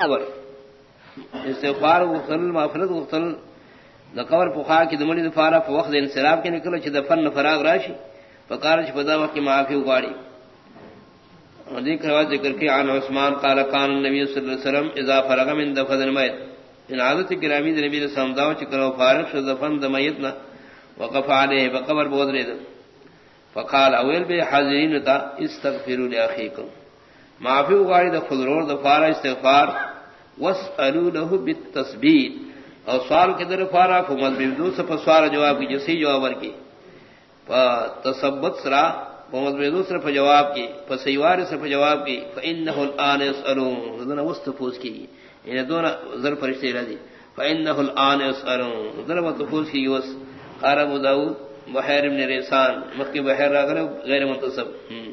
خبر. استغفار وقتل مغفرت وقتل قبر پخا کی دمڑی دفارا وقت انصراف کے نکلو چھ دفن فراغ راشی فقار چھ فدا وقت کی معافی اگاڑی ذکر روایت ذکر کی عن عثمان قال کان النبی صلی اللہ علیہ وسلم اذا فرغ من دفن المیت ان عادت گرامی نبی صلی اللہ علیہ وسلم داو چکرو فارغ شد دفن دمیتنا وقف علیہ بقبر بودرید فقال، اول بے حاضرین تا استغفروا لاخیکم. معافی اگاڑی دا خضرور دا فارا استغفار واسألو له بالتثبیت اور سوال کے در فارا فمد بیدو سے سوال جواب کی، جسی جواب کی تصبت سرا فمد بیدو سے جواب کی فسیوار سے جواب کی، فإنه الآن يسألون. دون وستفوز کی انہیں یعنی دون ذر فرشتے رضی فإنه الآن يسألون. دون وستفوز کی وس. قال ابو داود بحیر ابن ریسان مکی بحیر راگر غیر منتصب. ہم